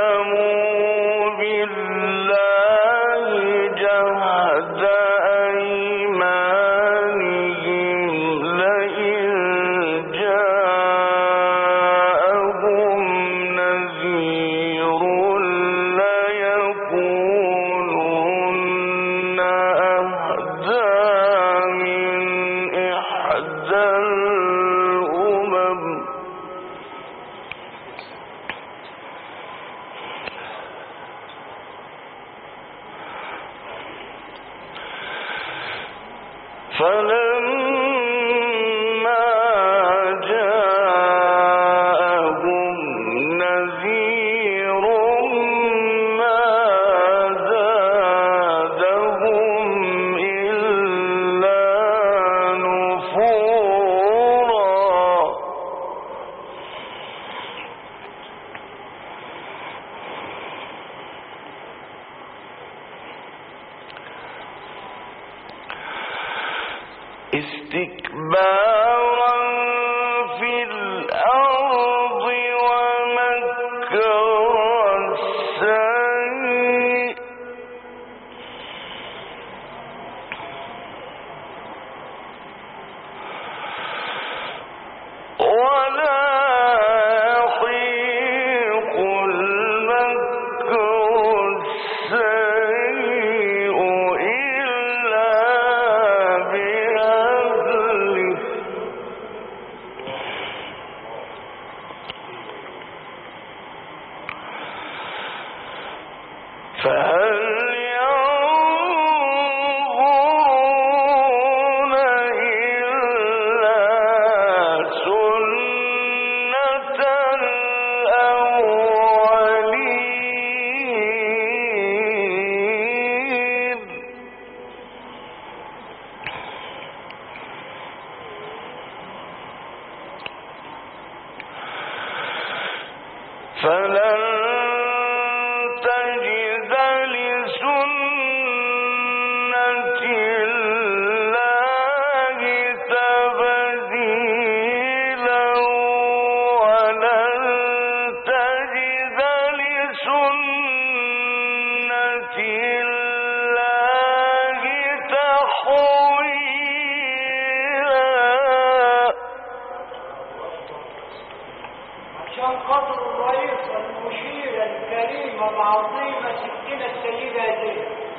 وأقسموا بالله استكبارا عظيمة ستنا السيدة زينب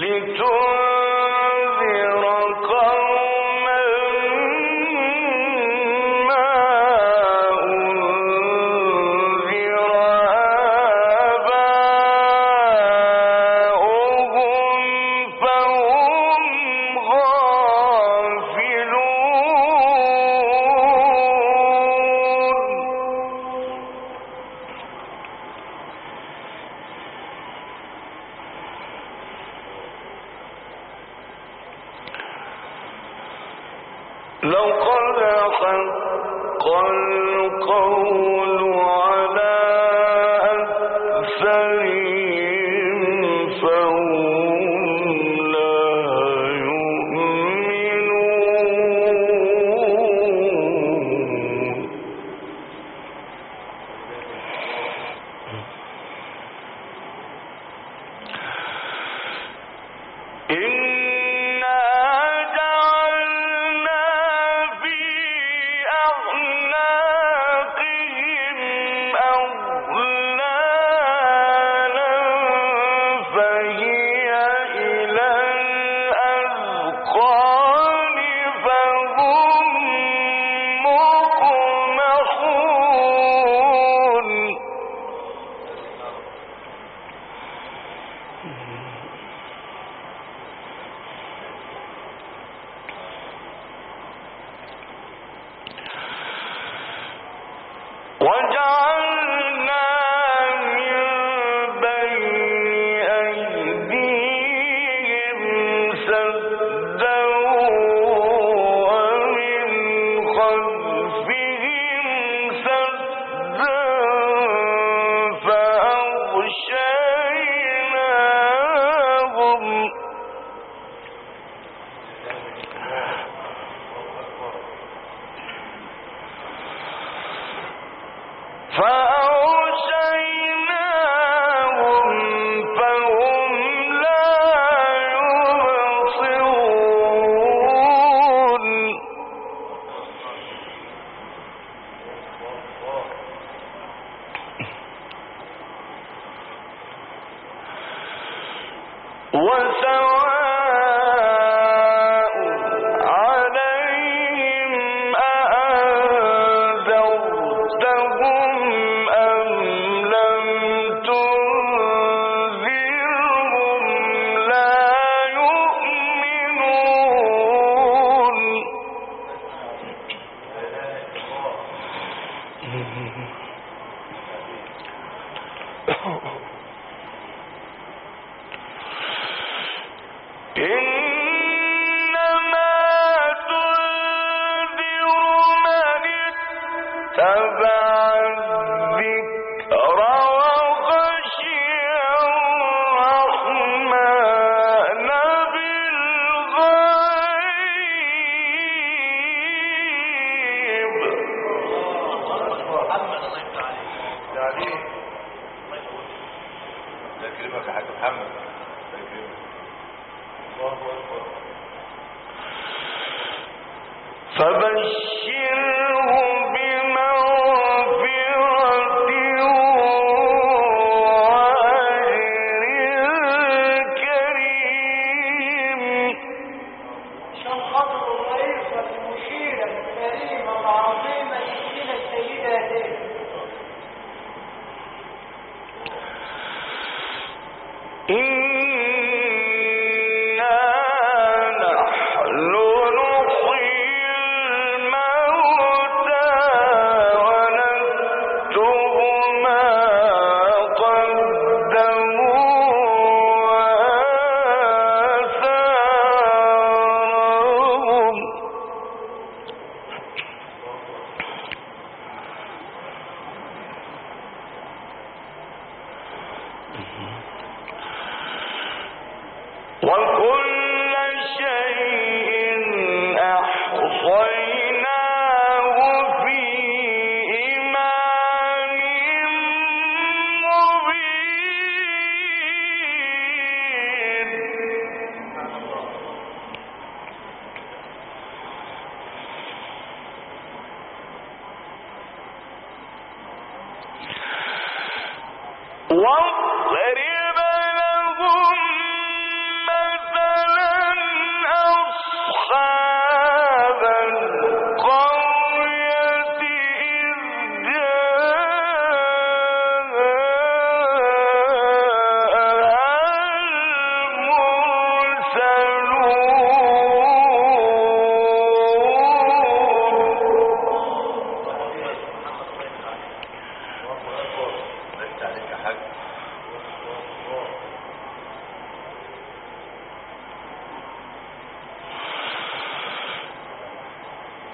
victory.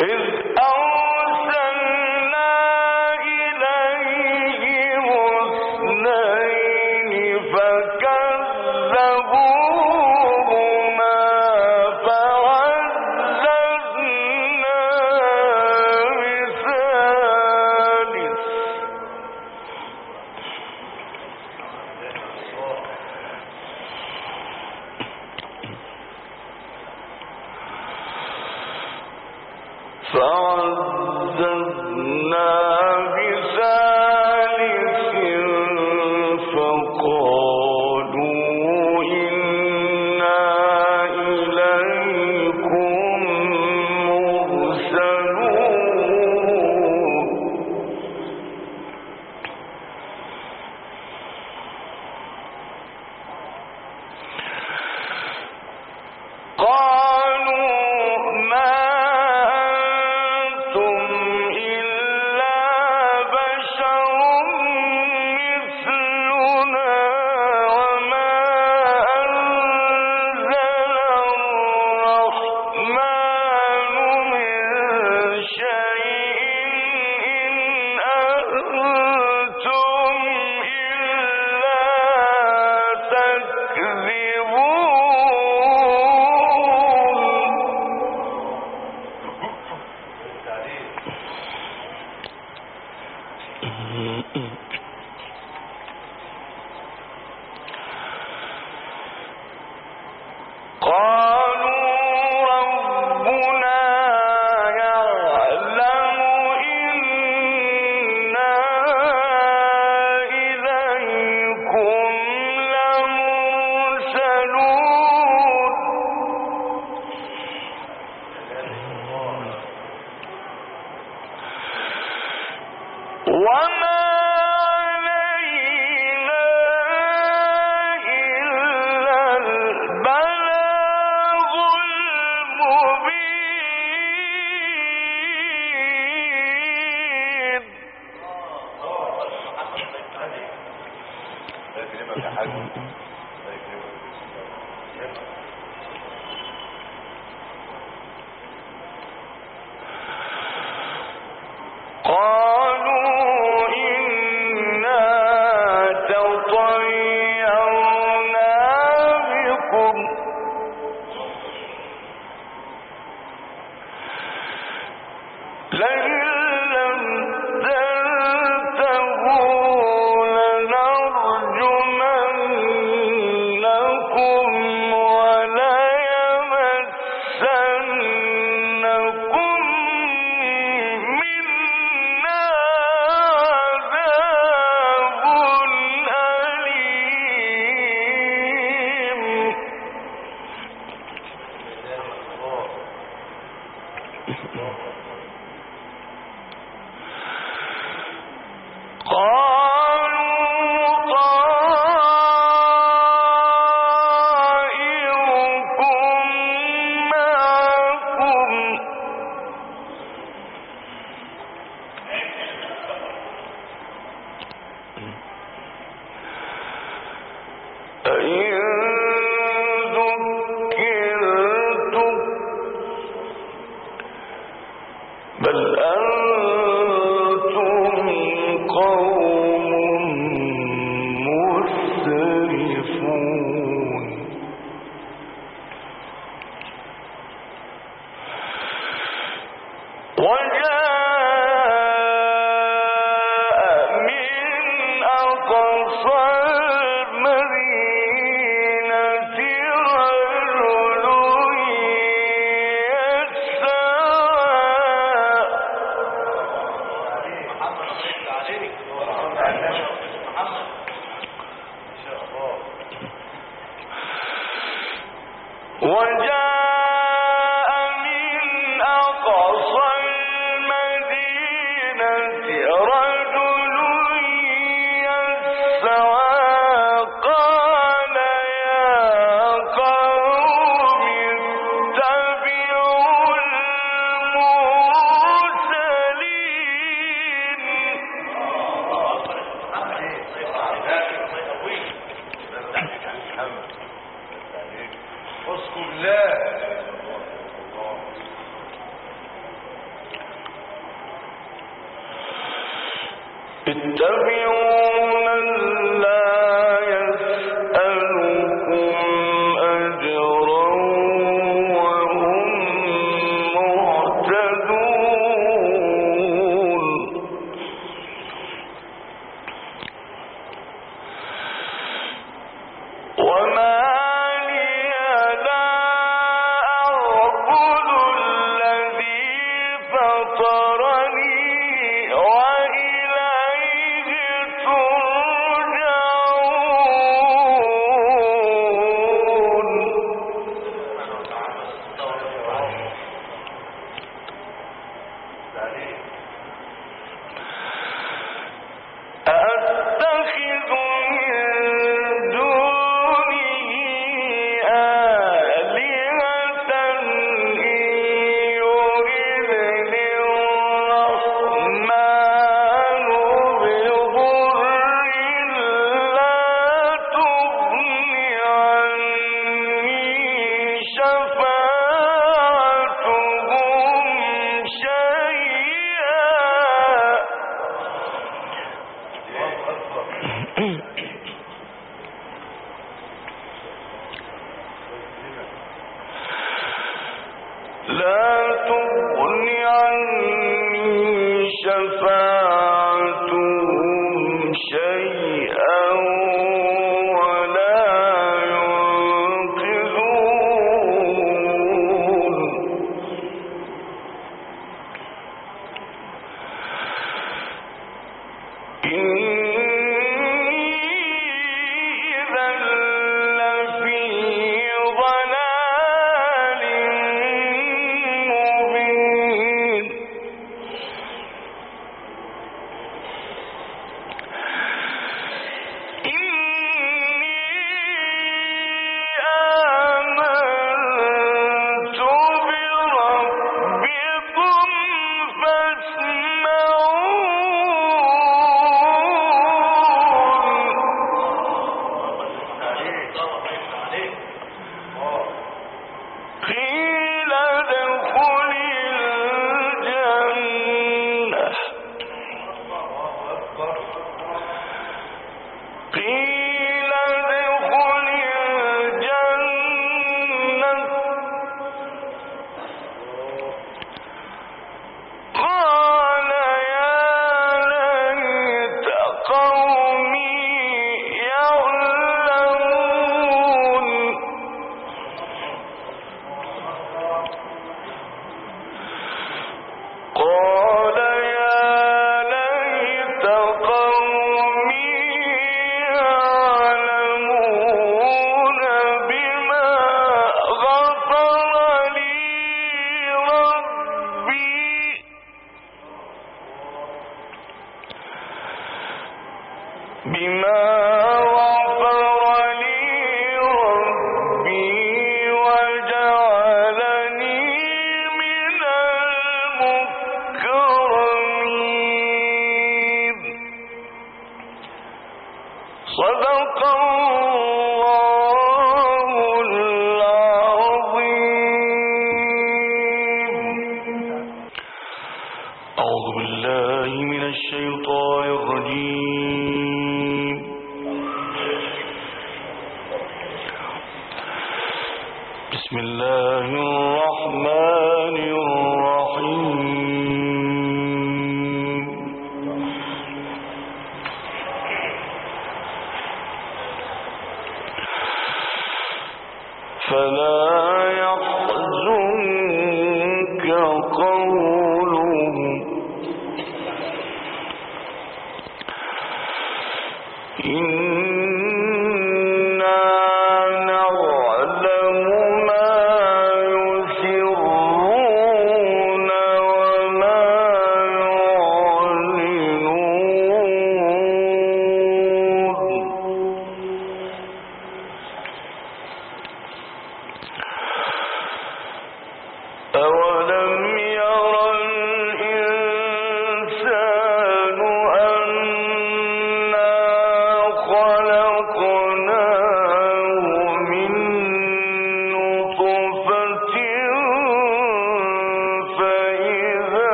إذ أن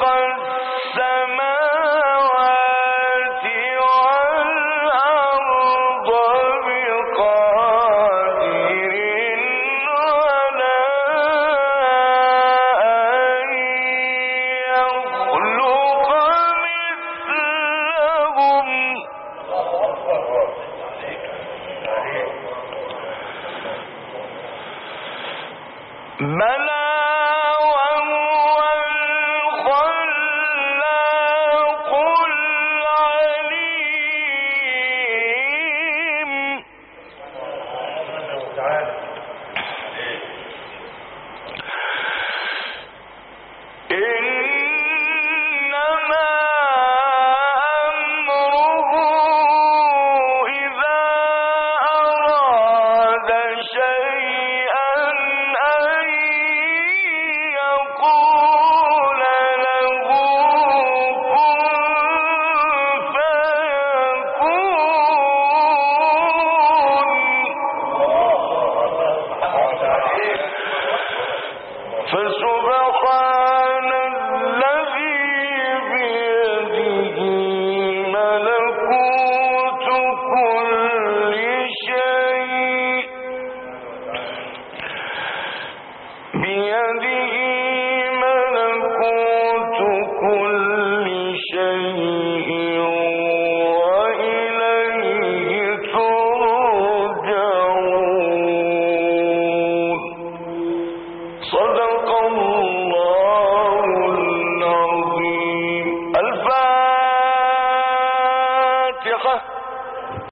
قد